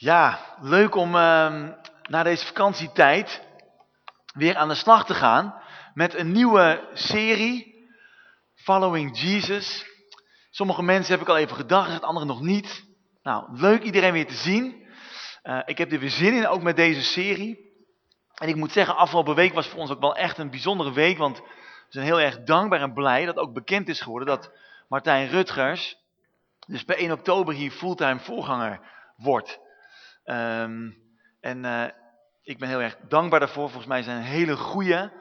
Ja, leuk om uh, na deze vakantietijd weer aan de slag te gaan met een nieuwe serie, Following Jesus. Sommige mensen heb ik al even gedacht, anderen nog niet. Nou, leuk iedereen weer te zien. Uh, ik heb er weer zin in, ook met deze serie. En ik moet zeggen, afgelopen week was voor ons ook wel echt een bijzondere week, want we zijn heel erg dankbaar en blij dat ook bekend is geworden dat Martijn Rutgers, dus bij 1 oktober hier fulltime voorganger wordt. Um, en uh, ik ben heel erg dankbaar daarvoor. Volgens mij zijn een hele goede.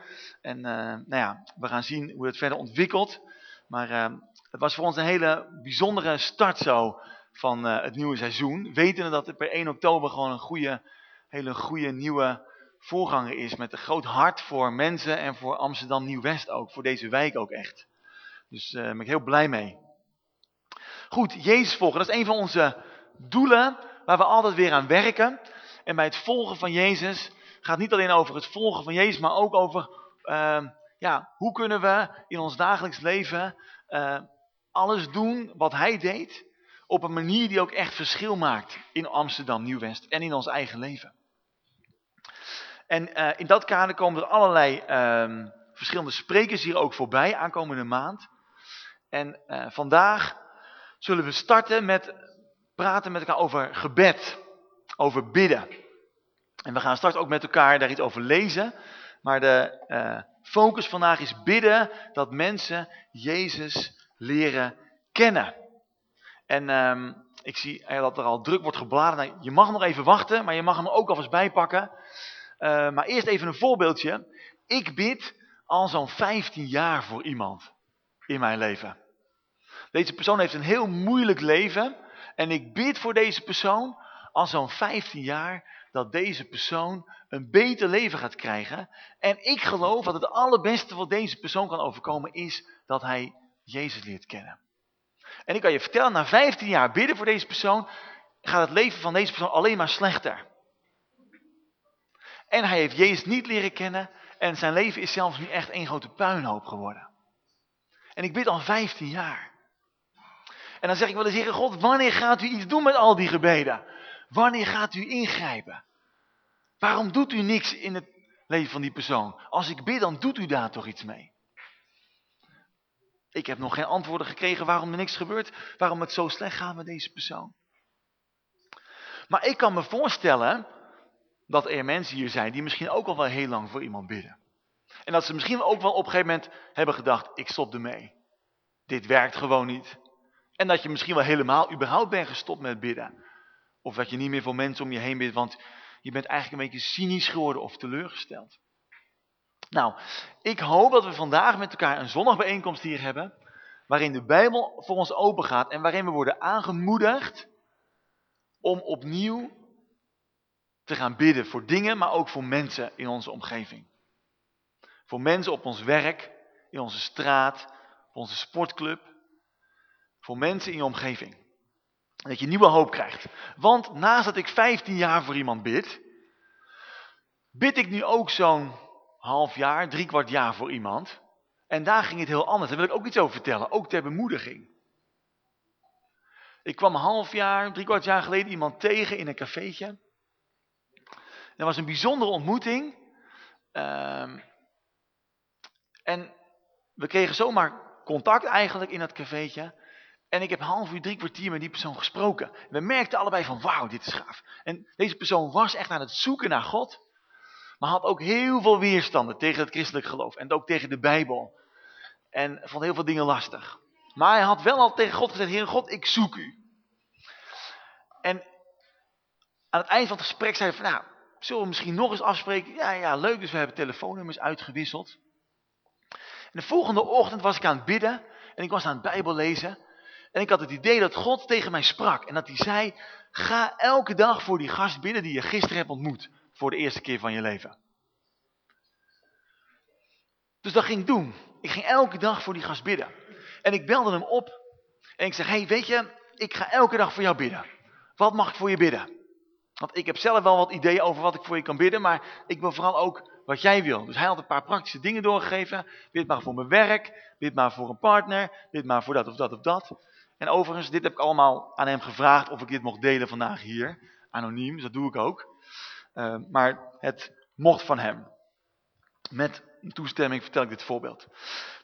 En uh, nou ja, we gaan zien hoe het verder ontwikkelt. Maar uh, het was voor ons een hele bijzondere start zo van het nieuwe seizoen. Wetende dat het per 1 oktober gewoon een goede, hele goede nieuwe voorganger is. Met een groot hart voor mensen en voor Amsterdam Nieuw-West ook. Voor deze wijk ook echt. Dus daar ben ik heel blij mee. Goed, Jezus volgen. Dat is een van onze doelen waar we altijd weer aan werken. En bij het volgen van Jezus gaat niet alleen over het volgen van Jezus, maar ook over uh, ja, hoe kunnen we in ons dagelijks leven uh, alles doen wat hij deed. Op een manier die ook echt verschil maakt in Amsterdam Nieuw-West en in ons eigen leven. En uh, in dat kader komen er allerlei uh, verschillende sprekers hier ook voorbij aankomende maand. En uh, vandaag zullen we starten met praten met elkaar over gebed, over bidden. En we gaan straks ook met elkaar daar iets over lezen. Maar de uh, focus vandaag is bidden dat mensen Jezus leren kennen. En um, ik zie dat er al druk wordt gebladen. Nou, je mag nog even wachten, maar je mag hem ook alvast bijpakken. Uh, maar eerst even een voorbeeldje. Ik bid al zo'n 15 jaar voor iemand in mijn leven. Deze persoon heeft een heel moeilijk leven. En ik bid voor deze persoon al zo'n 15 jaar dat deze persoon een beter leven gaat krijgen. En ik geloof dat het allerbeste wat deze persoon kan overkomen is dat hij Jezus leert kennen. En ik kan je vertellen, na 15 jaar bidden voor deze persoon, gaat het leven van deze persoon alleen maar slechter. En hij heeft Jezus niet leren kennen en zijn leven is zelfs nu echt één grote puinhoop geworden. En ik bid al 15 jaar. En dan zeg ik wel eens, Heer God, wanneer gaat u iets doen met al die gebeden? Wanneer gaat u ingrijpen? Waarom doet u niks in het leven van die persoon? Als ik bid, dan doet u daar toch iets mee? Ik heb nog geen antwoorden gekregen waarom er niks gebeurt. Waarom het zo slecht gaat met deze persoon. Maar ik kan me voorstellen dat er mensen hier zijn die misschien ook al wel heel lang voor iemand bidden. En dat ze misschien ook wel op een gegeven moment hebben gedacht, ik stop ermee. Dit werkt gewoon niet. En dat je misschien wel helemaal überhaupt bent gestopt met bidden. Of dat je niet meer voor mensen om je heen bidt, want je bent eigenlijk een beetje cynisch geworden of teleurgesteld. Nou, ik hoop dat we vandaag met elkaar een zondagbijeenkomst hier hebben, waarin de Bijbel voor ons open gaat en waarin we worden aangemoedigd om opnieuw te gaan bidden voor dingen, maar ook voor mensen in onze omgeving. Voor mensen op ons werk, in onze straat, op onze sportclub, voor mensen in je omgeving. Dat je nieuwe hoop krijgt. Want naast dat ik 15 jaar voor iemand bid, bid ik nu ook zo'n half jaar, drie kwart jaar voor iemand. En daar ging het heel anders. Daar wil ik ook iets over vertellen, ook ter bemoediging. Ik kwam een half jaar, drie kwart jaar geleden iemand tegen in een cafeetje. Dat was een bijzondere ontmoeting. Um, en we kregen zomaar contact eigenlijk in dat cafeetje. En ik heb half uur, drie kwartier met die persoon gesproken. We merkten allebei van, wauw, dit is gaaf. En deze persoon was echt aan het zoeken naar God. Maar had ook heel veel weerstanden tegen het christelijk geloof. En ook tegen de Bijbel. En vond heel veel dingen lastig. Maar hij had wel al tegen God gezegd, Heer God, ik zoek u. En aan het eind van het gesprek zei hij van, nou, zullen we misschien nog eens afspreken? Ja, ja, leuk, dus we hebben telefoonnummers uitgewisseld. En de volgende ochtend was ik aan het bidden en ik was aan het Bijbel lezen. En ik had het idee dat God tegen mij sprak. En dat hij zei, ga elke dag voor die gast bidden die je gisteren hebt ontmoet. Voor de eerste keer van je leven. Dus dat ging ik doen. Ik ging elke dag voor die gast bidden. En ik belde hem op. En ik zeg, hey, weet je, ik ga elke dag voor jou bidden. Wat mag ik voor je bidden? Want ik heb zelf wel wat ideeën over wat ik voor je kan bidden. Maar ik wil vooral ook wat jij wil. Dus hij had een paar praktische dingen doorgegeven. Bid maar voor mijn werk. Bid maar voor een partner. Bid maar voor dat of dat of dat. En overigens, dit heb ik allemaal aan hem gevraagd of ik dit mocht delen vandaag hier anoniem, dat doe ik ook. Uh, maar het mocht van hem. Met toestemming vertel ik dit voorbeeld.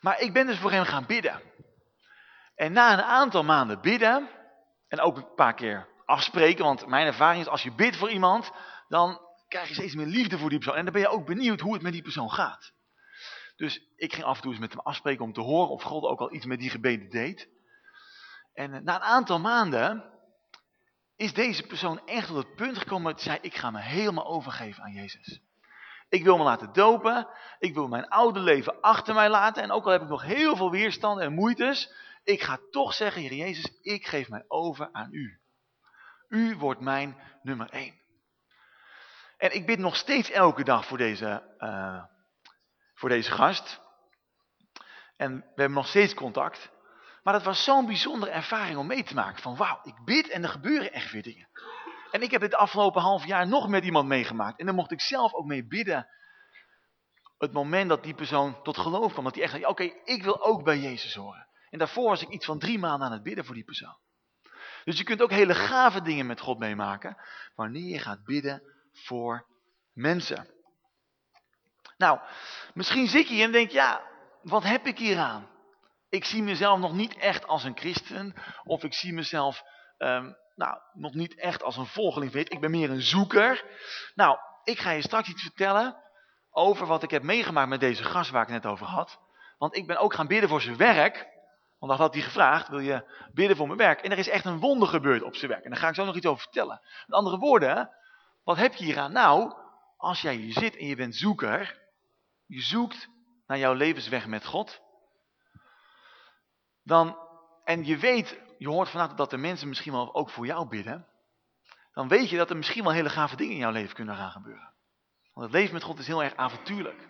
Maar ik ben dus voor hem gaan bidden. En na een aantal maanden bidden, en ook een paar keer afspreken, want mijn ervaring is als je bidt voor iemand, dan krijg je steeds meer liefde voor die persoon. En dan ben je ook benieuwd hoe het met die persoon gaat. Dus ik ging af en toe eens met hem afspreken om te horen of God ook al iets met die gebeden deed. En eh, na een aantal maanden is deze persoon echt tot het punt gekomen dat zei, ik ga me helemaal overgeven aan Jezus. Ik wil me laten dopen, ik wil mijn oude leven achter mij laten en ook al heb ik nog heel veel weerstand en moeites, ik ga toch zeggen, Heer Jezus, ik geef mij over aan u. U wordt mijn nummer één. En ik bid nog steeds elke dag voor deze, uh, voor deze gast. En we hebben nog steeds contact. Maar dat was zo'n bijzondere ervaring om mee te maken. Van wauw, ik bid en er gebeuren echt weer dingen. En ik heb dit afgelopen half jaar nog met iemand meegemaakt. En dan mocht ik zelf ook mee bidden. Het moment dat die persoon tot geloof kwam. Dat hij echt zei, oké, ik wil ook bij Jezus horen. En daarvoor was ik iets van drie maanden aan het bidden voor die persoon. Dus je kunt ook hele gave dingen met God meemaken. Wanneer je gaat bidden voor mensen. Nou, misschien zit je hier en denk ja, wat heb ik hier aan? Ik zie mezelf nog niet echt als een christen. Of ik zie mezelf um, nou, nog niet echt als een volgeling. Ik ben meer een zoeker. Nou, ik ga je straks iets vertellen over wat ik heb meegemaakt met deze gast waar ik net over had. Want ik ben ook gaan bidden voor zijn werk. Want dat had hij gevraagd, wil je bidden voor mijn werk? En er is echt een wonder gebeurd op zijn werk. En daar ga ik zo nog iets over vertellen. Met andere woorden, wat heb je hier aan? Nou, als jij hier zit en je bent zoeker, je zoekt naar jouw levensweg met God, dan, en je weet, je hoort vanavond dat de mensen misschien wel ook voor jou bidden, dan weet je dat er misschien wel hele gave dingen in jouw leven kunnen gaan gebeuren. Want het leven met God is heel erg avontuurlijk.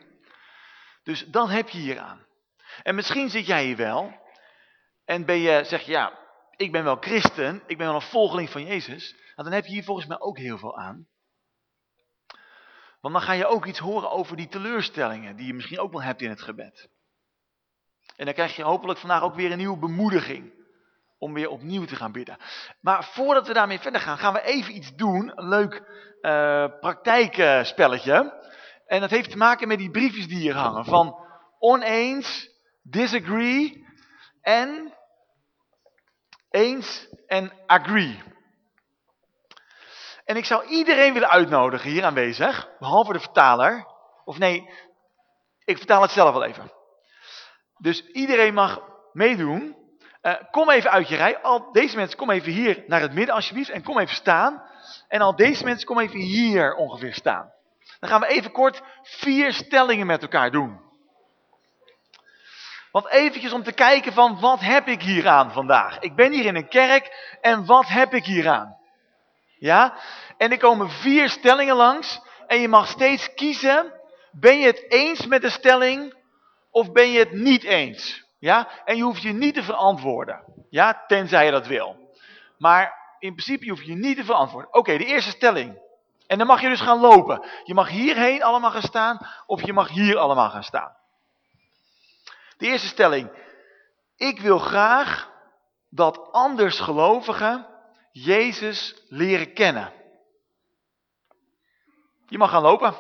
Dus dan heb je hier aan. En misschien zit jij hier wel en ben je, zeg je, ja, ik ben wel christen, ik ben wel een volgeling van Jezus. Nou, dan heb je hier volgens mij ook heel veel aan. Want dan ga je ook iets horen over die teleurstellingen die je misschien ook wel hebt in het gebed. En dan krijg je hopelijk vandaag ook weer een nieuwe bemoediging om weer opnieuw te gaan bidden. Maar voordat we daarmee verder gaan, gaan we even iets doen. Een leuk uh, praktijkspelletje. En dat heeft te maken met die briefjes die hier hangen. Van oneens, disagree en eens en agree. En ik zou iedereen willen uitnodigen hier aanwezig, behalve de vertaler. Of nee, ik vertaal het zelf wel even. Dus iedereen mag meedoen. Uh, kom even uit je rij. Al deze mensen, kom even hier naar het midden alsjeblieft. En kom even staan. En al deze mensen, kom even hier ongeveer staan. Dan gaan we even kort vier stellingen met elkaar doen. Want eventjes om te kijken van wat heb ik hier aan vandaag. Ik ben hier in een kerk en wat heb ik hier aan? Ja? En er komen vier stellingen langs. En je mag steeds kiezen. Ben je het eens met de stelling? Of ben je het niet eens? Ja? En je hoeft je niet te verantwoorden. Ja? Tenzij je dat wil. Maar in principe hoef je je niet te verantwoorden. Oké, de eerste stelling. En dan mag je dus gaan lopen. Je mag hierheen allemaal gaan staan. Of je mag hier allemaal gaan staan. De eerste stelling. Ik wil graag dat andersgelovigen Jezus leren kennen. Je mag gaan lopen.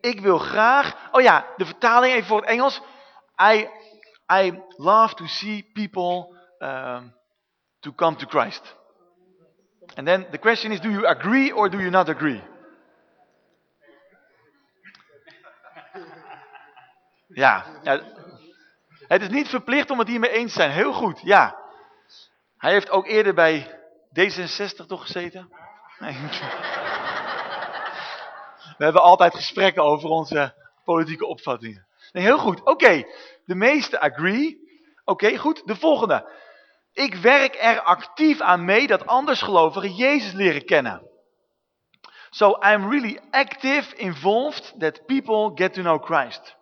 Ik wil graag, oh ja, de vertaling even voor het Engels. I, I love to see people um, to come to Christ. And then the question is, do you agree or do you not agree? Ja, het is niet verplicht om het hiermee eens te zijn. Heel goed, ja. Hij heeft ook eerder bij D66 toch gezeten? Nee. We hebben altijd gesprekken over onze politieke opvattingen. Nee, heel goed. Oké, de meeste agree. Oké, goed. De volgende. Ik werk er actief aan mee dat andersgelovigen Jezus leren kennen. So I'm really active, involved, that people get to know Christ.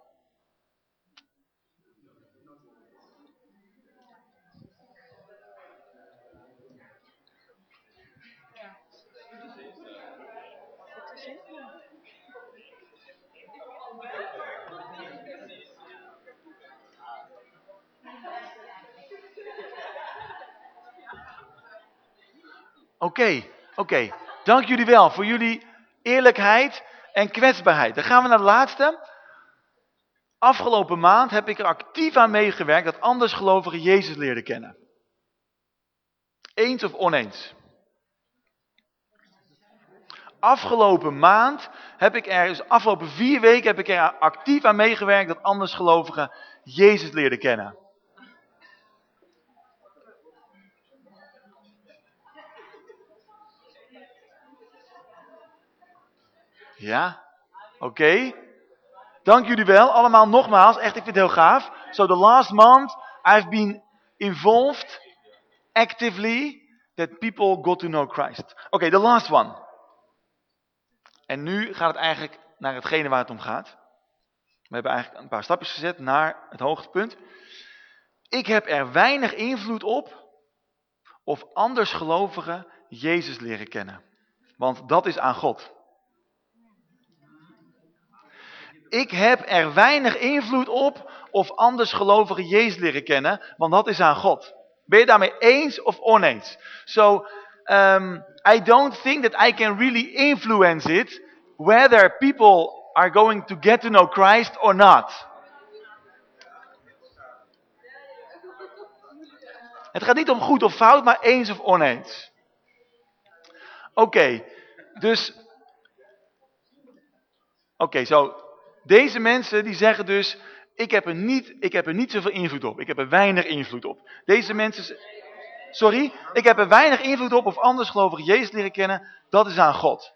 Oké, oké. Dank jullie wel voor jullie eerlijkheid en kwetsbaarheid. Dan gaan we naar de laatste. Afgelopen maand heb ik er actief aan meegewerkt dat anders gelovigen Jezus leerden kennen. Eens of oneens? Afgelopen maand heb ik er, dus afgelopen vier weken heb ik er actief aan meegewerkt dat anders gelovigen Jezus leerden kennen. Ja? Oké. Dank jullie wel. Allemaal nogmaals. Echt, ik vind het heel gaaf. So the last month I've been involved actively that people got to know Christ. Oké, okay, the last one. En nu gaat het eigenlijk naar hetgene waar het om gaat. We hebben eigenlijk een paar stapjes gezet naar het hoogtepunt. Ik heb er weinig invloed op of anders gelovigen Jezus leren kennen. Want dat is aan God. Ik heb er weinig invloed op of anders gelovigen Jezus leren kennen, want dat is aan God. Ben je daarmee eens of oneens? So, um, I don't think that I can really influence it, whether people are going to get to know Christ or not. Het gaat niet om goed of fout, maar eens of oneens. Oké, dus... Oké, zo. Deze mensen die zeggen dus, ik heb, er niet, ik heb er niet zoveel invloed op. Ik heb er weinig invloed op. Deze mensen, sorry, ik heb er weinig invloed op of anders gelovig Jezus leren kennen. Dat is aan God.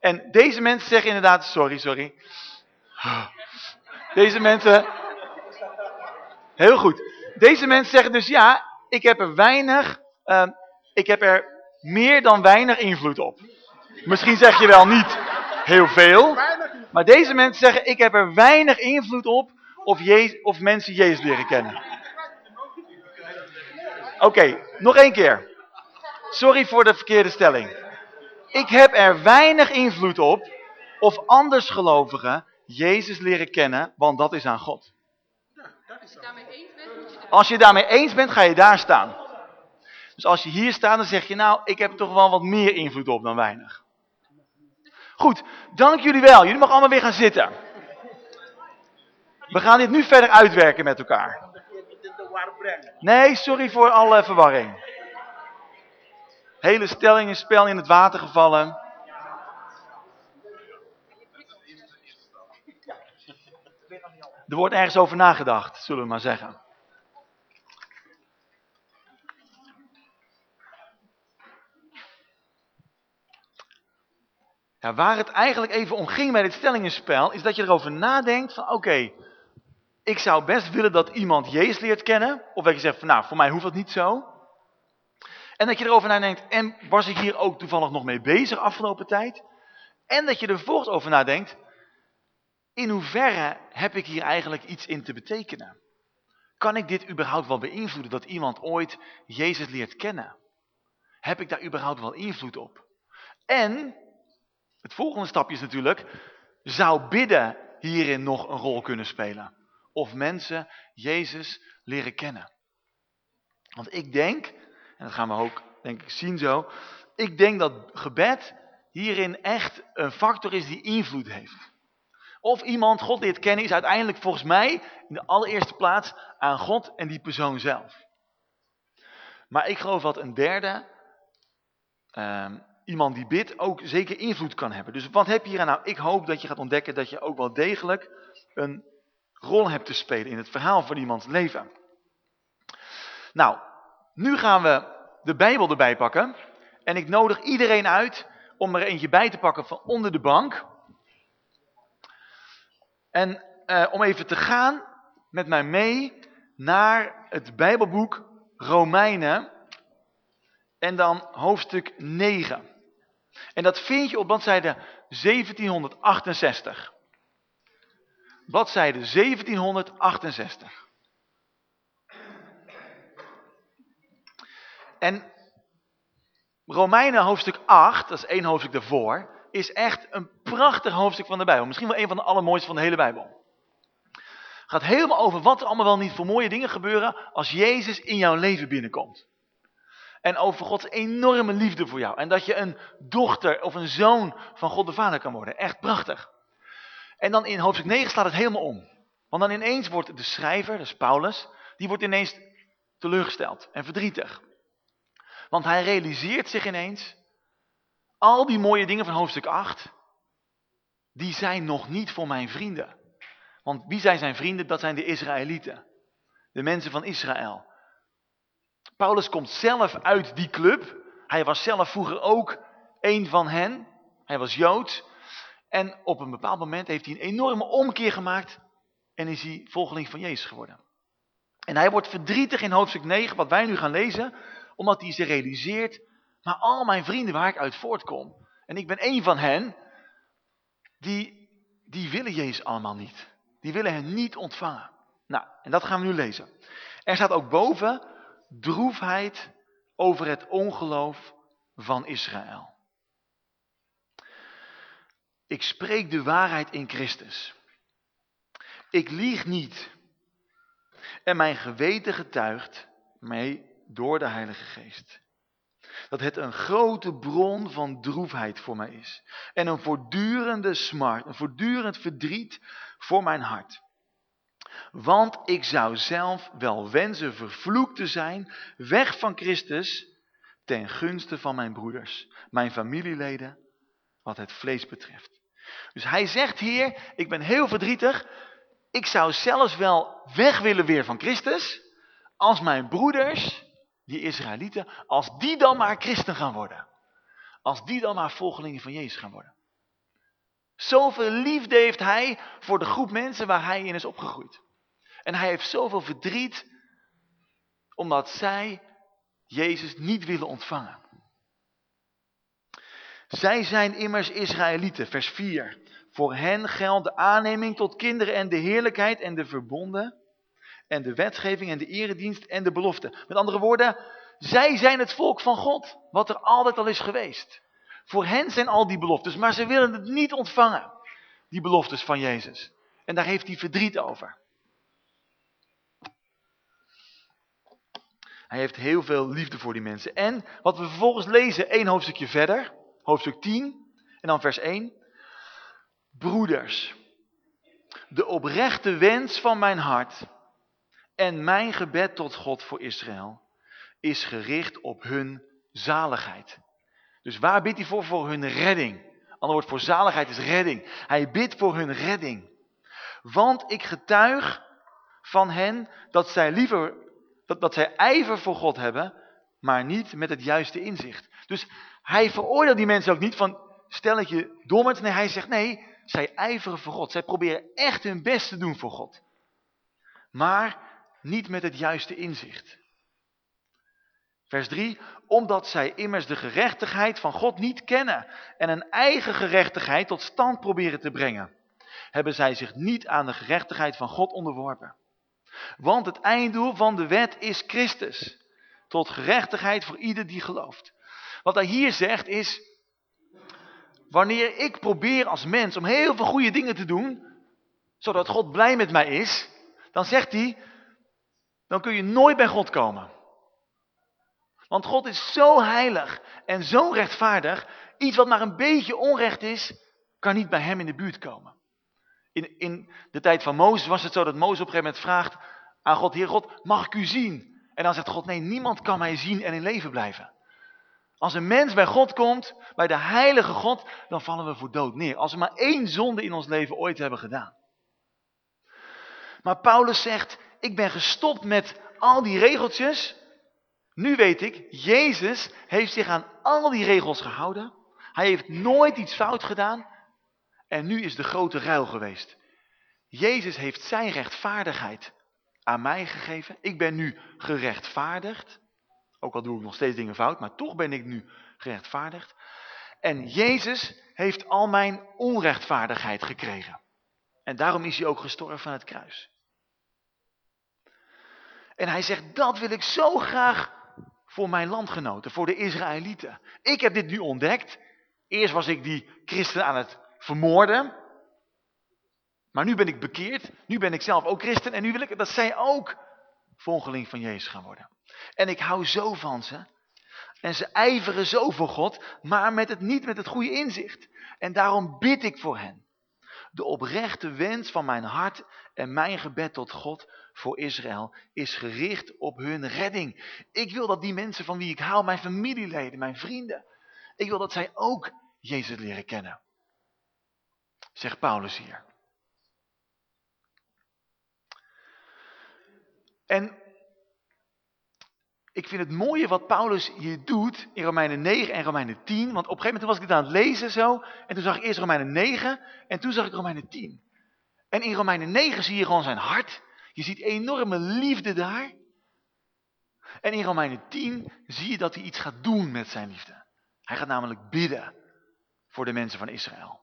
En deze mensen zeggen inderdaad, sorry, sorry. Deze mensen, heel goed. Deze mensen zeggen dus, ja, ik heb er weinig, uh, ik heb er meer dan weinig invloed op. Misschien zeg je wel niet heel veel. Maar deze mensen zeggen, ik heb er weinig invloed op of, Jezus, of mensen Jezus leren kennen. Oké, nog één keer. Sorry voor de verkeerde stelling. Ik heb er weinig invloed op of anders gelovigen Jezus leren kennen, want dat is aan God. Als je daarmee eens bent, ga je daar staan. Dus als je hier staat, dan zeg je, nou, ik heb toch wel wat meer invloed op dan weinig. Goed, dank jullie wel. Jullie mogen allemaal weer gaan zitten. We gaan dit nu verder uitwerken met elkaar. Nee, sorry voor alle verwarring. Hele stelling spel in het water gevallen. Er wordt ergens over nagedacht, zullen we maar zeggen. Ja, waar het eigenlijk even om ging bij dit stellingenspel, is dat je erover nadenkt van oké, ik zou best willen dat iemand Jezus leert kennen. Of dat je zegt van nou, voor mij hoeft dat niet zo. En dat je erover nadenkt, en was ik hier ook toevallig nog mee bezig afgelopen tijd? En dat je er vervolgens over nadenkt, in hoeverre heb ik hier eigenlijk iets in te betekenen? Kan ik dit überhaupt wel beïnvloeden, dat iemand ooit Jezus leert kennen? Heb ik daar überhaupt wel invloed op? En, het volgende stapje is natuurlijk, zou bidden hierin nog een rol kunnen spelen? Of mensen Jezus leren kennen? Want ik denk, en dat gaan we ook denk ik zien zo, ik denk dat gebed hierin echt een factor is die invloed heeft. Of iemand God leert kennen is uiteindelijk volgens mij in de allereerste plaats aan God en die persoon zelf. Maar ik geloof dat een derde, uh, iemand die bidt, ook zeker invloed kan hebben. Dus wat heb je hier? Nou, ik hoop dat je gaat ontdekken dat je ook wel degelijk een rol hebt te spelen in het verhaal van iemands leven. Nou, nu gaan we de Bijbel erbij pakken. En ik nodig iedereen uit om er eentje bij te pakken van onder de bank. En uh, om even te gaan met mij mee naar het Bijbelboek Romeinen. En dan hoofdstuk 9. En dat vind je op bladzijde 1768. Bladzijde 1768. En Romeinen hoofdstuk 8, dat is één hoofdstuk daarvoor, is echt een prachtig hoofdstuk van de Bijbel. Misschien wel een van de allermooiste van de hele Bijbel. Het gaat helemaal over wat er allemaal wel niet voor mooie dingen gebeuren als Jezus in jouw leven binnenkomt. En over Gods enorme liefde voor jou. En dat je een dochter of een zoon van God de Vader kan worden. Echt prachtig. En dan in hoofdstuk 9 slaat het helemaal om. Want dan ineens wordt de schrijver, dus Paulus, die wordt ineens teleurgesteld en verdrietig. Want hij realiseert zich ineens, al die mooie dingen van hoofdstuk 8, die zijn nog niet voor mijn vrienden. Want wie zijn zijn vrienden? Dat zijn de Israëlieten. De mensen van Israël. Paulus komt zelf uit die club. Hij was zelf vroeger ook een van hen. Hij was Joods. En op een bepaald moment heeft hij een enorme omkeer gemaakt. En is hij volgeling van Jezus geworden. En hij wordt verdrietig in hoofdstuk 9, wat wij nu gaan lezen. Omdat hij zich realiseert. Maar al mijn vrienden waar ik uit voortkom. En ik ben één van hen. Die, die willen Jezus allemaal niet. Die willen hem niet ontvangen. Nou, en dat gaan we nu lezen. Er staat ook boven droefheid over het ongeloof van Israël. Ik spreek de waarheid in Christus. Ik lieg niet. En mijn geweten getuigt mij door de Heilige Geest. Dat het een grote bron van droefheid voor mij is. En een voortdurende smart, een voortdurend verdriet voor mijn hart. Want ik zou zelf wel wensen vervloekt te zijn, weg van Christus, ten gunste van mijn broeders, mijn familieleden, wat het vlees betreft. Dus hij zegt hier, ik ben heel verdrietig, ik zou zelfs wel weg willen weer van Christus, als mijn broeders, die Israëlieten, als die dan maar christen gaan worden. Als die dan maar volgelingen van Jezus gaan worden. Zoveel liefde heeft hij voor de groep mensen waar hij in is opgegroeid. En hij heeft zoveel verdriet omdat zij Jezus niet willen ontvangen. Zij zijn immers Israëlieten, vers 4. Voor hen geldt de aanneming tot kinderen en de heerlijkheid en de verbonden en de wetgeving en de eredienst en de belofte. Met andere woorden, zij zijn het volk van God, wat er altijd al is geweest. Voor hen zijn al die beloftes, maar ze willen het niet ontvangen, die beloftes van Jezus. En daar heeft hij verdriet over. Hij heeft heel veel liefde voor die mensen. En wat we vervolgens lezen, één hoofdstukje verder, hoofdstuk 10, en dan vers 1. Broeders, de oprechte wens van mijn hart en mijn gebed tot God voor Israël is gericht op hun zaligheid. Dus waar bidt hij voor? Voor hun redding. Ander woord voor zaligheid is redding. Hij bidt voor hun redding. Want ik getuig van hen dat zij liever, dat, zij ijver voor God hebben, maar niet met het juiste inzicht. Dus hij veroordeelt die mensen ook niet van, stel dat je dom bent. Nee, hij zegt nee, zij ijveren voor God. Zij proberen echt hun best te doen voor God. Maar niet met het juiste inzicht. Vers 3, omdat zij immers de gerechtigheid van God niet kennen en een eigen gerechtigheid tot stand proberen te brengen, hebben zij zich niet aan de gerechtigheid van God onderworpen. Want het einddoel van de wet is Christus, tot gerechtigheid voor ieder die gelooft. Wat hij hier zegt is, wanneer ik probeer als mens om heel veel goede dingen te doen, zodat God blij met mij is, dan zegt hij, dan kun je nooit bij God komen. Want God is zo heilig en zo rechtvaardig. Iets wat maar een beetje onrecht is, kan niet bij hem in de buurt komen. In, in de tijd van Mozes was het zo dat Mozes op een gegeven moment vraagt aan God, Heer God, mag ik u zien? En dan zegt God, nee, niemand kan mij zien en in leven blijven. Als een mens bij God komt, bij de heilige God, dan vallen we voor dood neer. Als we maar één zonde in ons leven ooit hebben gedaan. Maar Paulus zegt, ik ben gestopt met al die regeltjes nu weet ik, Jezus heeft zich aan al die regels gehouden. Hij heeft nooit iets fout gedaan. En nu is de grote ruil geweest. Jezus heeft zijn rechtvaardigheid aan mij gegeven. Ik ben nu gerechtvaardigd. Ook al doe ik nog steeds dingen fout, maar toch ben ik nu gerechtvaardigd. En Jezus heeft al mijn onrechtvaardigheid gekregen. En daarom is hij ook gestorven van het kruis. En hij zegt, dat wil ik zo graag voor mijn landgenoten, voor de Israëlieten. Ik heb dit nu ontdekt. Eerst was ik die christen aan het vermoorden. Maar nu ben ik bekeerd. Nu ben ik zelf ook christen. En nu wil ik dat zij ook volgeling van Jezus gaan worden. En ik hou zo van ze. En ze ijveren zo voor God, maar met het, niet met het goede inzicht. En daarom bid ik voor hen. De oprechte wens van mijn hart en mijn gebed tot God voor Israël is gericht op hun redding. Ik wil dat die mensen van wie ik hou, mijn familieleden, mijn vrienden, ik wil dat zij ook Jezus leren kennen. Zegt Paulus hier. En ik vind het mooie wat Paulus hier doet in Romeinen 9 en Romeinen 10. Want op een gegeven moment was ik dit aan het lezen zo. En toen zag ik eerst Romeinen 9 en toen zag ik Romeinen 10. En in Romeinen 9 zie je gewoon zijn hart. Je ziet enorme liefde daar. En in Romeinen 10 zie je dat hij iets gaat doen met zijn liefde. Hij gaat namelijk bidden voor de mensen van Israël.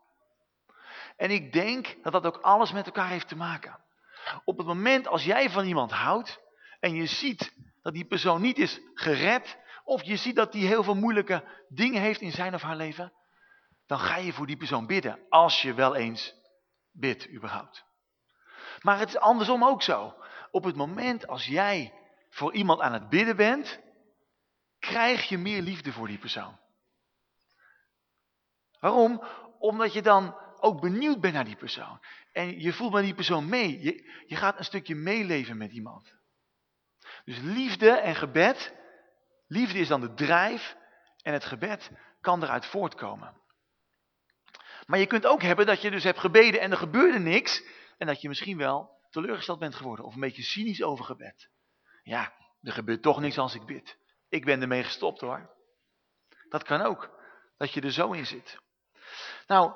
En ik denk dat dat ook alles met elkaar heeft te maken. Op het moment als jij van iemand houdt en je ziet dat die persoon niet is gered, of je ziet dat die heel veel moeilijke dingen heeft in zijn of haar leven, dan ga je voor die persoon bidden, als je wel eens bidt überhaupt. Maar het is andersom ook zo. Op het moment als jij voor iemand aan het bidden bent, krijg je meer liefde voor die persoon. Waarom? Omdat je dan ook benieuwd bent naar die persoon. En je voelt met die persoon mee. Je, je gaat een stukje meeleven met iemand. Dus liefde en gebed, liefde is dan de drijf en het gebed kan eruit voortkomen. Maar je kunt ook hebben dat je dus hebt gebeden en er gebeurde niks. En dat je misschien wel teleurgesteld bent geworden of een beetje cynisch over gebed. Ja, er gebeurt toch niks als ik bid. Ik ben ermee gestopt hoor. Dat kan ook, dat je er zo in zit. Nou,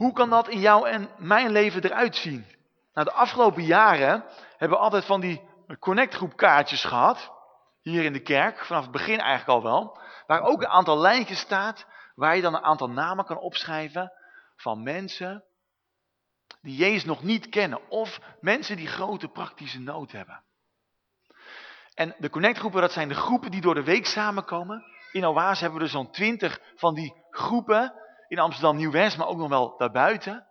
hoe kan dat in jou en mijn leven eruit zien? Nou, de afgelopen jaren hebben we altijd van die connectgroep kaartjes gehad. Hier in de kerk, vanaf het begin eigenlijk al wel. Waar ook een aantal lijntjes staat, waar je dan een aantal namen kan opschrijven van mensen die Jezus nog niet kennen. Of mensen die grote praktische nood hebben. En de connectgroepen, dat zijn de groepen die door de week samenkomen. In Oase hebben we er zo'n twintig van die groepen. In Amsterdam Nieuw-West, maar ook nog wel daarbuiten.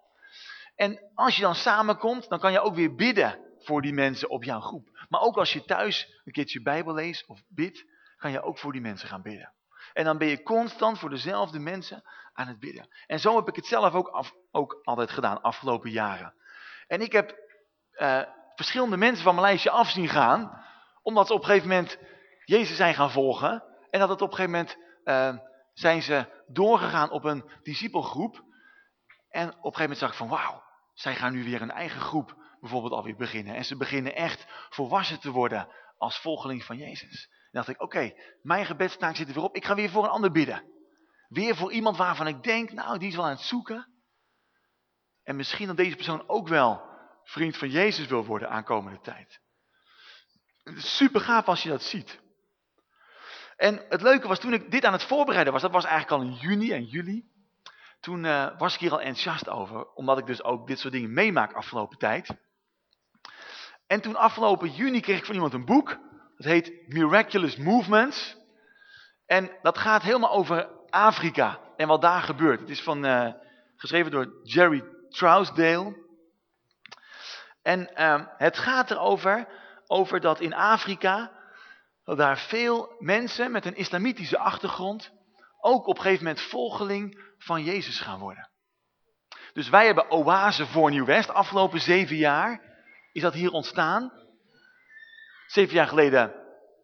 En als je dan samenkomt, dan kan je ook weer bidden voor die mensen op jouw groep. Maar ook als je thuis een keertje Bijbel leest of bidt, kan je ook voor die mensen gaan bidden. En dan ben je constant voor dezelfde mensen aan het bidden. En zo heb ik het zelf ook, ook altijd gedaan, afgelopen jaren. En ik heb uh, verschillende mensen van mijn lijstje af zien gaan, omdat ze op een gegeven moment Jezus zijn gaan volgen. En dat het op een gegeven moment uh, zijn ze doorgegaan op een discipelgroep. En op een gegeven moment zag ik van wauw, zij gaan nu weer een eigen groep bijvoorbeeld alweer beginnen. En ze beginnen echt volwassen te worden als volgeling van Jezus. En dacht ik, oké, mijn gebedstaak zit er weer op. Ik ga weer voor een ander bidden. Weer voor iemand waarvan ik denk, nou, die is wel aan het zoeken. En misschien dat deze persoon ook wel vriend van Jezus wil worden aankomende tijd. Super gaaf als je dat ziet. En het leuke was, toen ik dit aan het voorbereiden was, dat was eigenlijk al in juni en juli. Toen uh, was ik hier al enthousiast over, omdat ik dus ook dit soort dingen meemaak afgelopen tijd. En toen afgelopen juni kreeg ik van iemand een boek. Dat heet Miraculous Movements. En dat gaat helemaal over Afrika en wat daar gebeurt. Het is van, uh, geschreven door Jerry Trousdale. En uh, het gaat erover over dat in Afrika, dat daar veel mensen met een islamitische achtergrond ook op een gegeven moment volgeling van Jezus gaan worden. Dus wij hebben oase voor Nieuw-West afgelopen zeven jaar is dat hier ontstaan. Zeven jaar geleden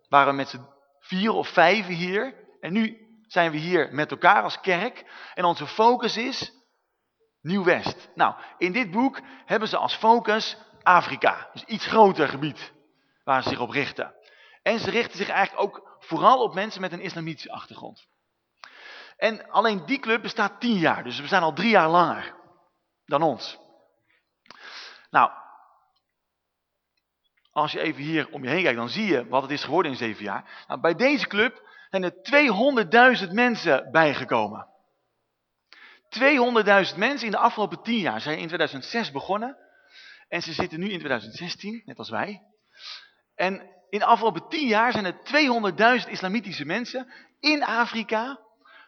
waren we met z'n vier of vijf hier. En nu zijn we hier met elkaar als kerk. En onze focus is Nieuw-West. Nou, in dit boek hebben ze als focus Afrika. Dus iets groter gebied waar ze zich op richten. En ze richten zich eigenlijk ook vooral op mensen met een islamitische achtergrond. En alleen die club bestaat tien jaar. Dus we zijn al drie jaar langer dan ons. Nou, als je even hier om je heen kijkt, dan zie je wat het is geworden in zeven jaar. Nou, bij deze club zijn er 200.000 mensen bijgekomen. 200.000 mensen in de afgelopen tien jaar. Ze zijn in 2006 begonnen. En ze zitten nu in 2016, net als wij. En in de afgelopen tien jaar zijn er 200.000 islamitische mensen in Afrika.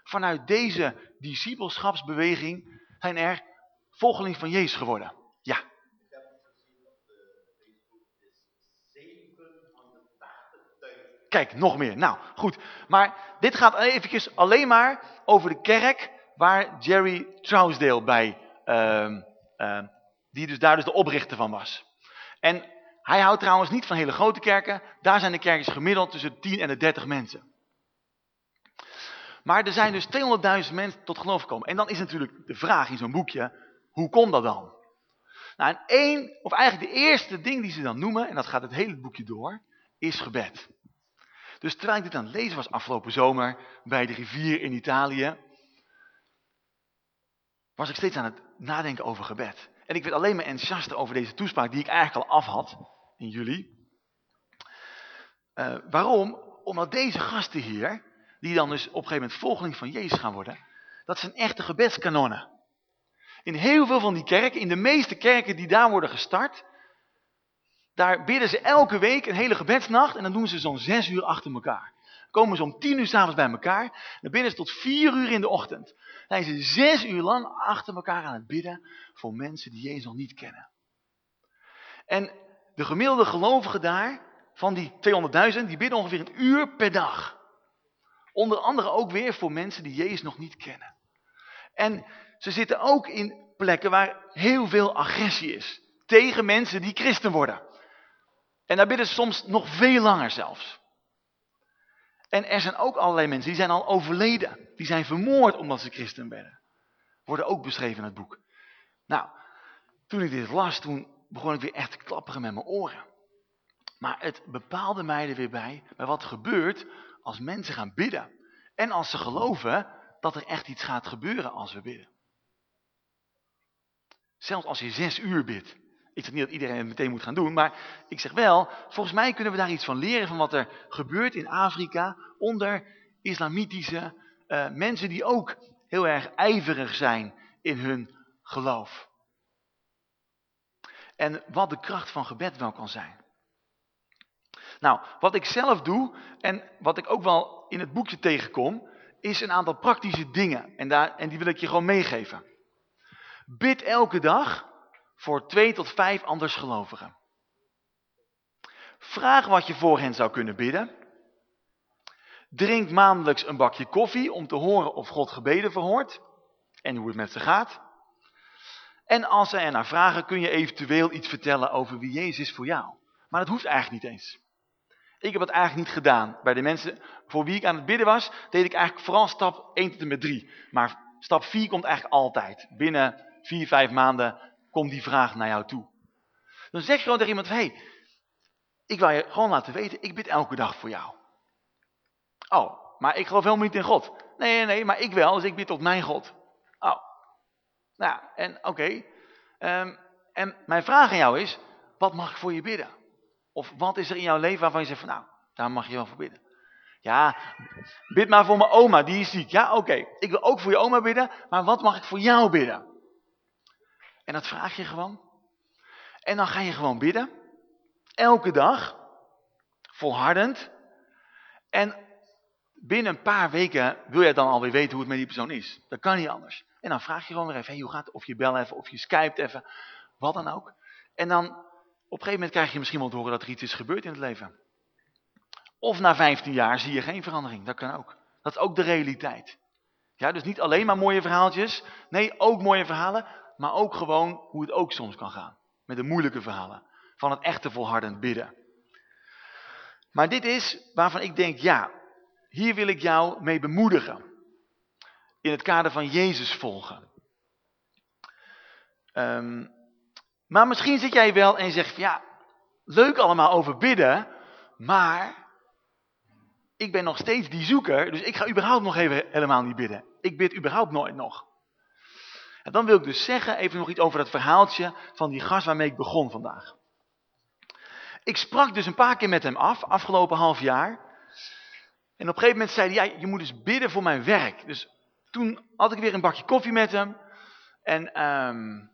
Vanuit deze discipelschapsbeweging zijn er volgeling van Jezus geworden. Ja. Kijk, nog meer. Nou, goed. Maar dit gaat even alleen maar over de kerk waar Jerry Trousdale bij, uh, uh, die dus daar dus de oprichter van was. En hij houdt trouwens niet van hele grote kerken. Daar zijn de kerkjes gemiddeld tussen de 10 en de 30 mensen. Maar er zijn dus 200.000 mensen tot geloof gekomen. En dan is natuurlijk de vraag in zo'n boekje, hoe komt dat dan? Nou, en één, of eigenlijk de eerste ding die ze dan noemen, en dat gaat het hele boekje door, is gebed. Dus terwijl ik dit aan het lezen was afgelopen zomer bij de rivier in Italië, was ik steeds aan het nadenken over gebed. En ik werd alleen maar enthousiast over deze toespraak die ik eigenlijk al af had in juli. Uh, waarom? Omdat deze gasten hier, die dan dus op een gegeven moment volgeling van Jezus gaan worden, dat zijn echte gebedskanonnen. In heel veel van die kerken, in de meeste kerken die daar worden gestart, daar bidden ze elke week een hele gebedsnacht en dan doen ze zo'n zes uur achter elkaar. Dan komen ze om tien uur s'avonds bij elkaar, dan bidden ze tot vier uur in de ochtend. Dan zijn ze zes uur lang achter elkaar aan het bidden voor mensen die Jezus nog niet kennen. En de gemiddelde gelovigen daar, van die 200.000, die bidden ongeveer een uur per dag. Onder andere ook weer voor mensen die Jezus nog niet kennen. En ze zitten ook in plekken waar heel veel agressie is. Tegen mensen die christen worden. En daar bidden ze soms nog veel langer zelfs. En er zijn ook allerlei mensen die zijn al overleden. Die zijn vermoord omdat ze christen werden. Worden ook beschreven in het boek. Nou, toen ik dit las, toen begon ik weer echt te klapperen met mijn oren. Maar het bepaalde mij er weer bij, bij wat gebeurt als mensen gaan bidden. En als ze geloven dat er echt iets gaat gebeuren als we bidden. Zelfs als je zes uur bidt. Ik zeg niet dat iedereen het meteen moet gaan doen, maar ik zeg wel, volgens mij kunnen we daar iets van leren van wat er gebeurt in Afrika onder islamitische uh, mensen die ook heel erg ijverig zijn in hun geloof. En wat de kracht van gebed wel kan zijn. Nou, wat ik zelf doe en wat ik ook wel in het boekje tegenkom, is een aantal praktische dingen. En, daar, en die wil ik je gewoon meegeven. Bid elke dag voor twee tot vijf andersgelovigen. Vraag wat je voor hen zou kunnen bidden. Drink maandelijks een bakje koffie om te horen of God gebeden verhoort en hoe het met ze gaat. En als ze er naar vragen kun je eventueel iets vertellen over wie Jezus is voor jou. Maar dat hoeft eigenlijk niet eens. Ik heb het eigenlijk niet gedaan. Bij de mensen voor wie ik aan het bidden was, deed ik eigenlijk vooral stap 1 tot en met 3. Maar stap 4 komt eigenlijk altijd. Binnen 4, 5 maanden komt die vraag naar jou toe. Dan zeg je gewoon tegen iemand, hé, hey, ik wil je gewoon laten weten, ik bid elke dag voor jou. Oh, maar ik geloof helemaal niet in God. Nee, nee, nee, maar ik wel, dus ik bid tot mijn God. Oh, nou, en oké. Ehm, en mijn vraag aan jou is, wat mag ik voor je bidden? Of wat is er in jouw leven waarvan je zegt van, nou, daar mag je wel voor bidden. Ja, bid maar voor mijn oma, die is ziek. Ja, oké, ik wil ook voor je oma bidden, maar wat mag ik voor jou bidden? En dat vraag je gewoon. En dan ga je gewoon bidden. Elke dag. Volhardend. En binnen een paar weken wil je dan alweer weten hoe het met die persoon is. Dat kan niet anders. En dan vraag je gewoon weer even, hey, hoe gaat het? Of je bel even, of je skypt even. Wat dan ook. En dan op een gegeven moment krijg je misschien wel te horen dat er iets is gebeurd in het leven. Of na 15 jaar zie je geen verandering. Dat kan ook. Dat is ook de realiteit. Ja, dus niet alleen maar mooie verhaaltjes. Nee, ook mooie verhalen maar ook gewoon hoe het ook soms kan gaan. Met de moeilijke verhalen. Van het echte volhardend bidden. Maar dit is waarvan ik denk, ja, hier wil ik jou mee bemoedigen. In het kader van Jezus volgen. Um, maar misschien zit jij wel en zegt, ja, leuk allemaal over bidden, maar ik ben nog steeds die zoeker, dus ik ga überhaupt nog even helemaal niet bidden. Ik bid überhaupt nooit nog. En dan wil ik dus zeggen, even nog iets over dat verhaaltje van die gast waarmee ik begon vandaag. Ik sprak dus een paar keer met hem af, afgelopen half jaar. En op een gegeven moment zei hij, ja, je moet dus bidden voor mijn werk. Dus toen had ik weer een bakje koffie met hem. En um,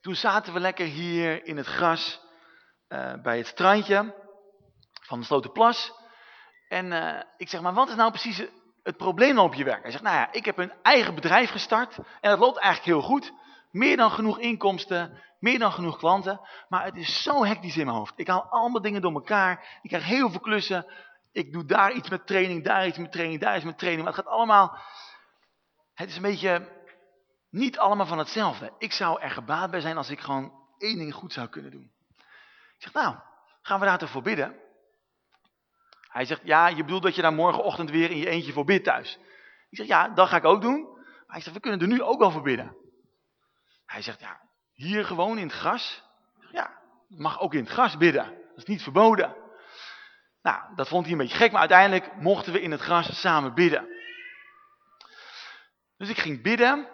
toen zaten we lekker hier in het gras uh, bij het strandje van de Slotenplas. En uh, ik zeg, maar wat is nou precies het probleem op je werk? Hij zegt, nou ja, ik heb een eigen bedrijf gestart en dat loopt eigenlijk heel goed. Meer dan genoeg inkomsten, meer dan genoeg klanten. Maar het is zo hectisch in mijn hoofd. Ik haal allemaal dingen door elkaar. Ik krijg heel veel klussen. Ik doe daar iets met training, daar iets met training, daar iets met training. Maar het gaat allemaal... Het is een beetje niet allemaal van hetzelfde. Ik zou er gebaat bij zijn als ik gewoon één ding goed zou kunnen doen. Ik zeg, nou, gaan we daar toch voor bidden? Hij zegt, ja, je bedoelt dat je daar morgenochtend weer in je eentje voor bidt thuis. Ik zeg, ja, dat ga ik ook doen. Hij zegt, we kunnen er nu ook wel voor bidden. Hij zegt, ja, hier gewoon in het gras. Ja, mag ook in het gras bidden. Dat is niet verboden. Nou, dat vond hij een beetje gek, maar uiteindelijk mochten we in het gras samen bidden. Dus ik ging bidden.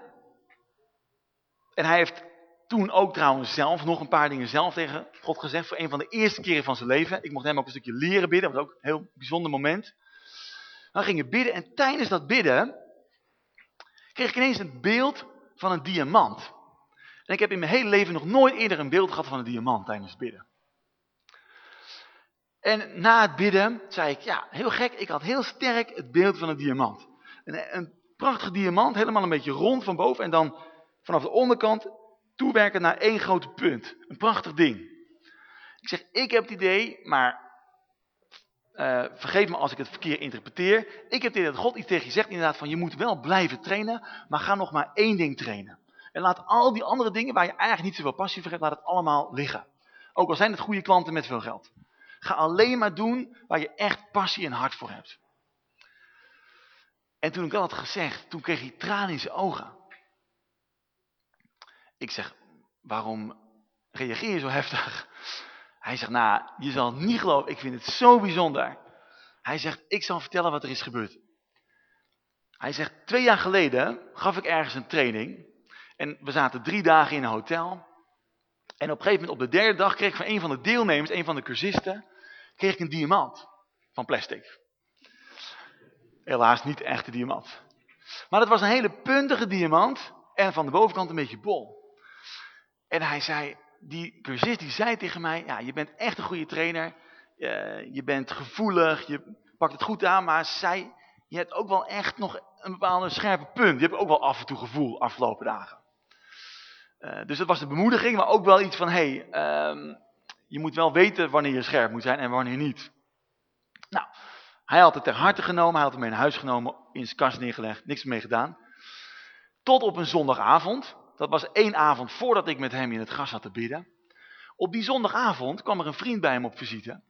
En hij heeft toen ook trouwens zelf nog een paar dingen zelf tegen God gezegd. Voor een van de eerste keren van zijn leven. Ik mocht hem ook een stukje leren bidden. Dat was ook een heel bijzonder moment. Dan ging bidden en tijdens dat bidden kreeg ik ineens een beeld van een diamant. En ik heb in mijn hele leven nog nooit eerder een beeld gehad van een diamant tijdens het bidden. En na het bidden zei ik, ja, heel gek, ik had heel sterk het beeld van een diamant. Een, een prachtige diamant, helemaal een beetje rond van boven en dan vanaf de onderkant toewerken naar één grote punt. Een prachtig ding. Ik zeg, ik heb het idee, maar uh, vergeef me als ik het verkeerd interpreteer. Ik heb idee dat God iets tegen je zegt inderdaad van je moet wel blijven trainen, maar ga nog maar één ding trainen. En laat al die andere dingen waar je eigenlijk niet zoveel passie voor hebt, laat het allemaal liggen. Ook al zijn het goede klanten met veel geld. Ga alleen maar doen waar je echt passie en hart voor hebt. En toen ik dat had gezegd, toen kreeg hij tranen in zijn ogen. Ik zeg, waarom reageer je zo heftig? Hij zegt, nou, je zal het niet geloven, ik vind het zo bijzonder. Hij zegt, ik zal vertellen wat er is gebeurd. Hij zegt, twee jaar geleden gaf ik ergens een training. En we zaten drie dagen in een hotel. En op een gegeven moment, op de derde dag, kreeg ik van een van de deelnemers, een van de cursisten, kreeg ik een diamant van plastic. Helaas niet echt een diamant. Maar het was een hele puntige diamant en van de bovenkant een beetje bol. En hij zei, die cursist die zei tegen mij, ja, je bent echt een goede trainer. Uh, je bent gevoelig, je pakt het goed aan, maar zij, je hebt ook wel echt nog een bepaalde scherpe punt. Je hebt ook wel af en toe gevoel afgelopen dagen. Uh, dus dat was de bemoediging, maar ook wel iets van, hey, um, je moet wel weten wanneer je scherp moet zijn en wanneer niet. Nou, hij had het ter harte genomen, hij had mee naar huis genomen, in zijn kast neergelegd, niks mee gedaan. Tot op een zondagavond, dat was één avond voordat ik met hem in het gras zat te bidden. Op die zondagavond kwam er een vriend bij hem op visite.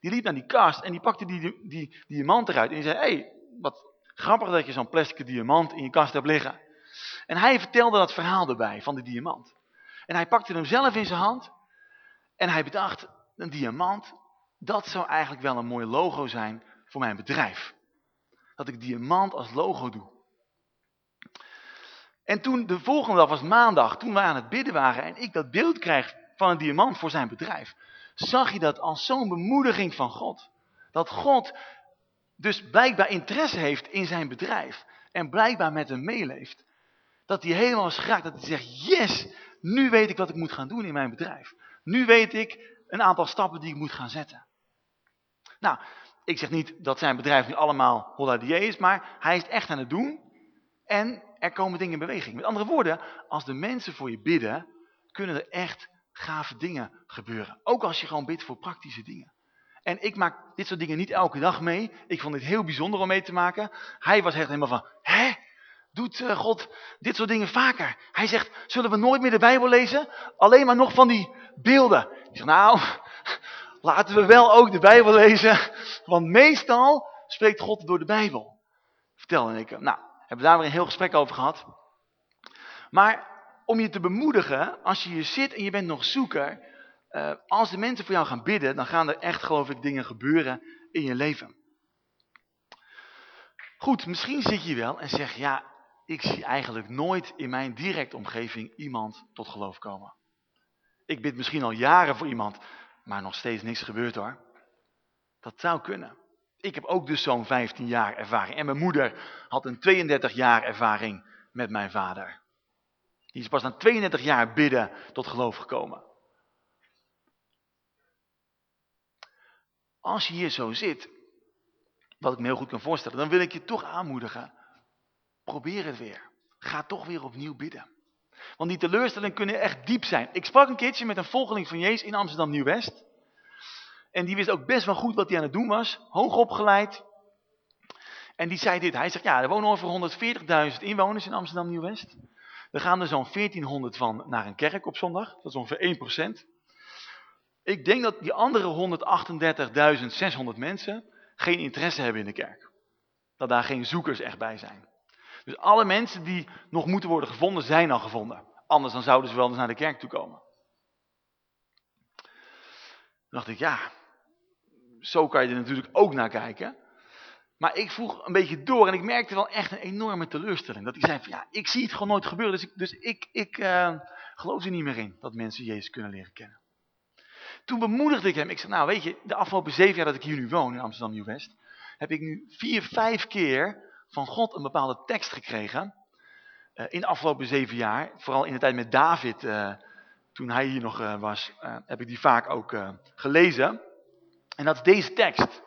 Die liep naar die kast en die pakte die, die, die diamant eruit. En die zei, hé, hey, wat grappig dat je zo'n plastic diamant in je kast hebt liggen. En hij vertelde dat verhaal erbij van de diamant. En hij pakte hem zelf in zijn hand. En hij bedacht, een diamant, dat zou eigenlijk wel een mooi logo zijn voor mijn bedrijf. Dat ik diamant als logo doe. En toen de volgende dag was maandag, toen wij aan het bidden waren en ik dat beeld krijg van een diamant voor zijn bedrijf, zag je dat als zo'n bemoediging van God. Dat God dus blijkbaar interesse heeft in zijn bedrijf en blijkbaar met hem meeleeft. Dat hij helemaal is geraakt, dat hij zegt, yes, nu weet ik wat ik moet gaan doen in mijn bedrijf. Nu weet ik een aantal stappen die ik moet gaan zetten. Nou, ik zeg niet dat zijn bedrijf nu allemaal holladier is, maar hij is echt aan het doen. En er komen dingen in beweging. Met andere woorden, als de mensen voor je bidden, kunnen er echt gave dingen gebeuren. Ook als je gewoon bidt voor praktische dingen. En ik maak dit soort dingen niet elke dag mee. Ik vond dit heel bijzonder om mee te maken. Hij was echt helemaal van, hè? Doet uh, God dit soort dingen vaker? Hij zegt, zullen we nooit meer de Bijbel lezen? Alleen maar nog van die beelden. Ik zeg, nou, laten we wel ook de Bijbel lezen. Want meestal spreekt God door de Bijbel. Vertelde ik hem. Nou, hebben we daar weer een heel gesprek over gehad. Maar om je te bemoedigen, als je hier zit en je bent nog zoeker, uh, als de mensen voor jou gaan bidden, dan gaan er echt geloof ik dingen gebeuren in je leven. Goed, misschien zit je wel en zeg ja, ik zie eigenlijk nooit in mijn directe omgeving iemand tot geloof komen. Ik bid misschien al jaren voor iemand, maar nog steeds niks gebeurt hoor. Dat zou kunnen. Ik heb ook dus zo'n 15 jaar ervaring. En mijn moeder had een 32 jaar ervaring met mijn vader. Die is pas na 32 jaar bidden tot geloof gekomen. Als je hier zo zit, wat ik me heel goed kan voorstellen, dan wil ik je toch aanmoedigen. Probeer het weer. Ga toch weer opnieuw bidden. Want die teleurstellingen kunnen echt diep zijn. Ik sprak een keertje met een volgeling van Jezus in Amsterdam Nieuw-West. En die wist ook best wel goed wat hij aan het doen was. Hoog opgeleid. En die zei dit. Hij zegt, ja, er wonen ongeveer 140.000 inwoners in Amsterdam Nieuw-West. Er gaan er zo'n 1400 van naar een kerk op zondag. Dat is ongeveer 1%. Ik denk dat die andere 138.600 mensen geen interesse hebben in de kerk. Dat daar geen zoekers echt bij zijn. Dus alle mensen die nog moeten worden gevonden, zijn al gevonden. Anders dan zouden ze wel eens naar de kerk toe komen. Dan dacht ik, ja, zo kan je er natuurlijk ook naar kijken. Maar ik vroeg een beetje door en ik merkte wel echt een enorme teleurstelling. Dat hij zei van ja, ik zie het gewoon nooit gebeuren. Dus ik, dus ik, ik uh, geloof er niet meer in dat mensen Jezus kunnen leren kennen. Toen bemoedigde ik hem. Ik zei nou weet je, de afgelopen zeven jaar dat ik hier nu woon in Amsterdam Nieuw-West. Heb ik nu vier, vijf keer van God een bepaalde tekst gekregen. Uh, in de afgelopen zeven jaar. Vooral in de tijd met David, uh, toen hij hier nog was, heb ik die vaak ook gelezen. En dat is deze tekst.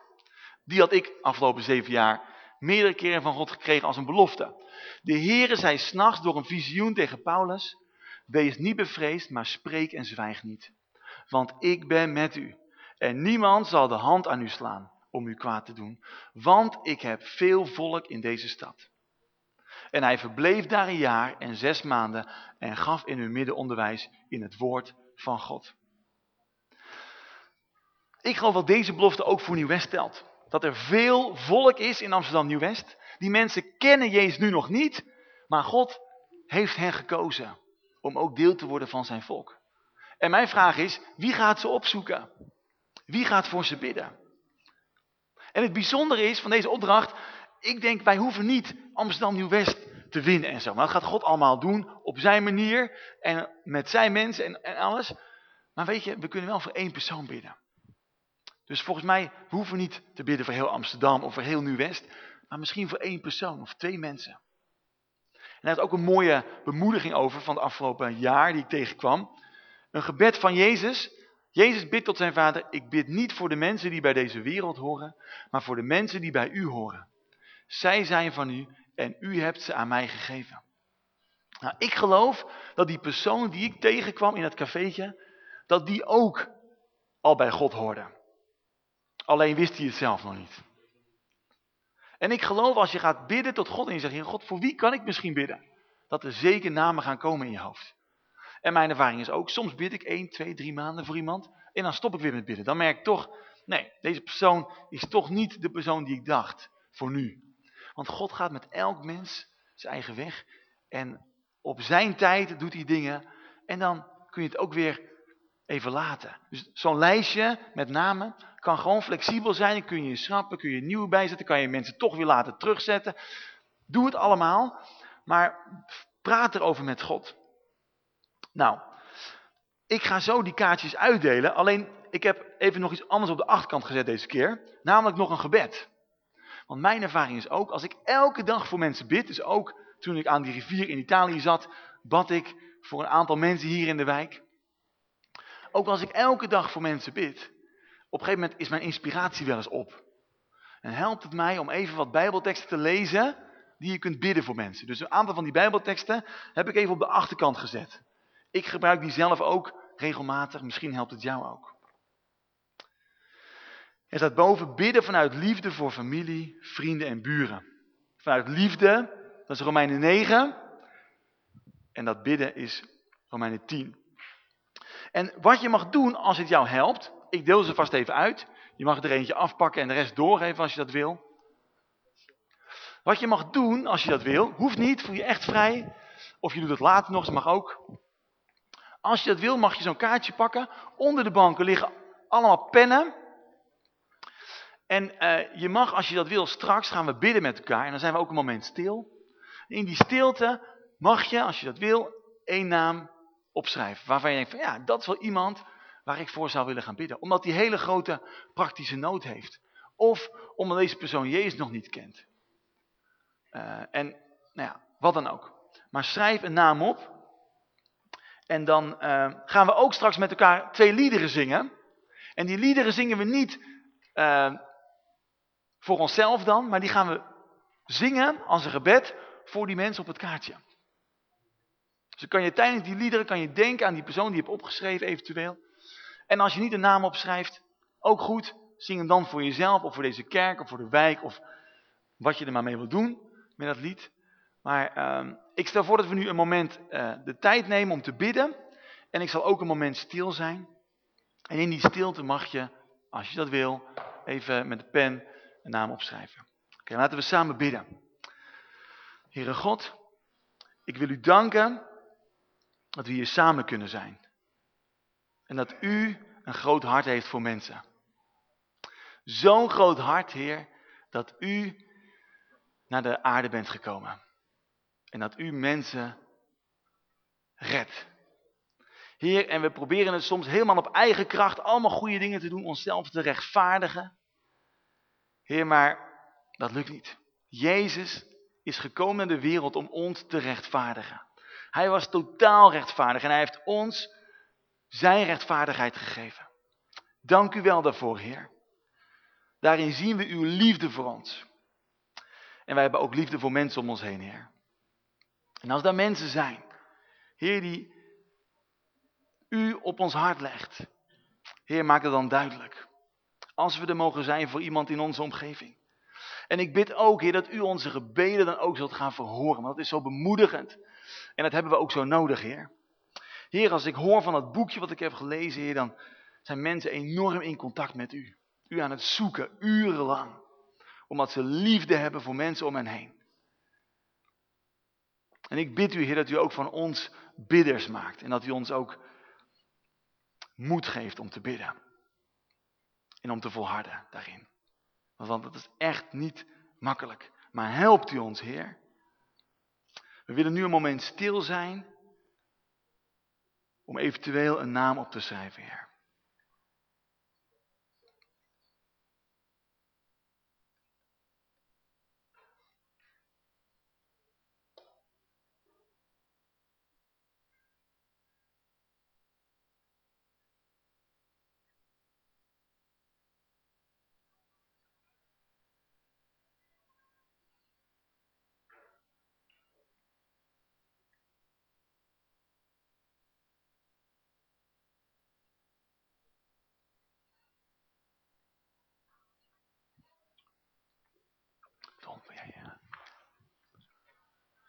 Die had ik afgelopen zeven jaar meerdere keren van God gekregen als een belofte. De Heere zei s'nachts door een visioen tegen Paulus. Wees niet bevreesd, maar spreek en zwijg niet. Want ik ben met u. En niemand zal de hand aan u slaan om u kwaad te doen. Want ik heb veel volk in deze stad. En hij verbleef daar een jaar en zes maanden en gaf in hun midden onderwijs in het woord van God. Ik geloof dat deze belofte ook voor Nieuw-West telt. Dat er veel volk is in Amsterdam Nieuw-West. Die mensen kennen Jezus nu nog niet. Maar God heeft hen gekozen om ook deel te worden van zijn volk. En mijn vraag is, wie gaat ze opzoeken? Wie gaat voor ze bidden? En het bijzondere is van deze opdracht, ik denk wij hoeven niet Amsterdam Nieuw-West te winnen en zo. Maar dat gaat God allemaal doen op zijn manier en met zijn mensen en, en alles. Maar weet je, we kunnen wel voor één persoon bidden. Dus volgens mij hoeven we niet te bidden voor heel Amsterdam of voor heel Nieuw-West. Maar misschien voor één persoon of twee mensen. En daar had ook een mooie bemoediging over van het afgelopen jaar die ik tegenkwam. Een gebed van Jezus. Jezus bidt tot zijn vader, ik bid niet voor de mensen die bij deze wereld horen, maar voor de mensen die bij u horen. Zij zijn van u en u hebt ze aan mij gegeven. Nou, ik geloof dat die persoon die ik tegenkwam in het cafeetje, dat die ook al bij God hoorde. Alleen wist hij het zelf nog niet. En ik geloof als je gaat bidden tot God en je zegt, God, voor wie kan ik misschien bidden? Dat er zeker namen gaan komen in je hoofd. En mijn ervaring is ook, soms bid ik 1, 2, 3 maanden voor iemand en dan stop ik weer met bidden. Dan merk ik toch, nee, deze persoon is toch niet de persoon die ik dacht voor nu. Want God gaat met elk mens zijn eigen weg en op zijn tijd doet hij dingen en dan kun je het ook weer even laten. Dus zo'n lijstje met namen kan gewoon flexibel zijn. Dan kun je schrappen, kun je nieuwe bijzetten, kan je mensen toch weer laten terugzetten. Doe het allemaal, maar praat erover met God. Nou, ik ga zo die kaartjes uitdelen. Alleen, ik heb even nog iets anders op de achterkant gezet deze keer. Namelijk nog een gebed. Want mijn ervaring is ook, als ik elke dag voor mensen bid, dus ook toen ik aan die rivier in Italië zat, bad ik voor een aantal mensen hier in de wijk. Ook als ik elke dag voor mensen bid, op een gegeven moment is mijn inspiratie wel eens op. En helpt het mij om even wat bijbelteksten te lezen die je kunt bidden voor mensen. Dus een aantal van die bijbelteksten heb ik even op de achterkant gezet. Ik gebruik die zelf ook regelmatig, misschien helpt het jou ook. Er staat boven bidden vanuit liefde voor familie, vrienden en buren. Vanuit liefde, dat is Romeinen 9. En dat bidden is Romeinen 10. En wat je mag doen als het jou helpt, ik deel ze vast even uit. Je mag er eentje afpakken en de rest doorgeven als je dat wil. Wat je mag doen als je dat wil, hoeft niet, voel je echt vrij. Of je doet het later nog, dat mag ook. Als je dat wil, mag je zo'n kaartje pakken. Onder de banken liggen allemaal pennen. En uh, je mag, als je dat wil, straks gaan we bidden met elkaar. En dan zijn we ook een moment stil. In die stilte mag je, als je dat wil, één naam opschrijven. Waarvan je denkt van ja, dat is wel iemand waar ik voor zou willen gaan bidden. Omdat die hele grote praktische nood heeft. Of omdat deze persoon Jezus nog niet kent. Uh, en nou ja, wat dan ook. Maar schrijf een naam op. En dan uh, gaan we ook straks met elkaar twee liederen zingen. En die liederen zingen we niet uh, voor onszelf dan, maar die gaan we zingen als een gebed voor die mensen op het kaartje. Dus dan kan je tijdens die liederen kan je denken aan die persoon die je hebt opgeschreven eventueel. En als je niet een naam opschrijft, Ook goed, zing hem dan voor jezelf of voor deze kerk of voor de wijk of wat je er maar mee wil doen met dat lied. Maar uh, ik stel voor dat we nu een moment uh, de tijd nemen om te bidden. En ik zal ook een moment stil zijn. En in die stilte mag je, als je dat wil, even met de pen een naam opschrijven. Oké, laten we samen bidden. Heere God, ik wil u danken dat we hier samen kunnen zijn. En dat u een groot hart heeft voor mensen. Zo'n groot hart, Heer, dat u naar de aarde bent gekomen. En dat u mensen redt. Heer, en we proberen het soms helemaal op eigen kracht, allemaal goede dingen te doen, onszelf te rechtvaardigen. Heer, maar dat lukt niet. Jezus is gekomen in de wereld om ons te rechtvaardigen. Hij was totaal rechtvaardig en hij heeft ons zijn rechtvaardigheid gegeven. Dank u wel daarvoor, Heer. Daarin zien we uw liefde voor ons. En wij hebben ook liefde voor mensen om ons heen, Heer. En als daar mensen zijn, Heer, die u op ons hart legt. Heer, maak dat dan duidelijk. Als we er mogen zijn voor iemand in onze omgeving. En ik bid ook, Heer, dat u onze gebeden dan ook zult gaan verhoren. Want dat is zo bemoedigend. En dat hebben we ook zo nodig, Heer. Heer, als ik hoor van dat boekje wat ik heb gelezen, Heer, dan zijn mensen enorm in contact met u. U aan het zoeken, urenlang. Omdat ze liefde hebben voor mensen om hen heen. En ik bid u, Heer, dat u ook van ons bidders maakt. En dat u ons ook moed geeft om te bidden. En om te volharden daarin. Want dat is echt niet makkelijk. Maar helpt u ons, Heer. We willen nu een moment stil zijn. Om eventueel een naam op te schrijven, Heer.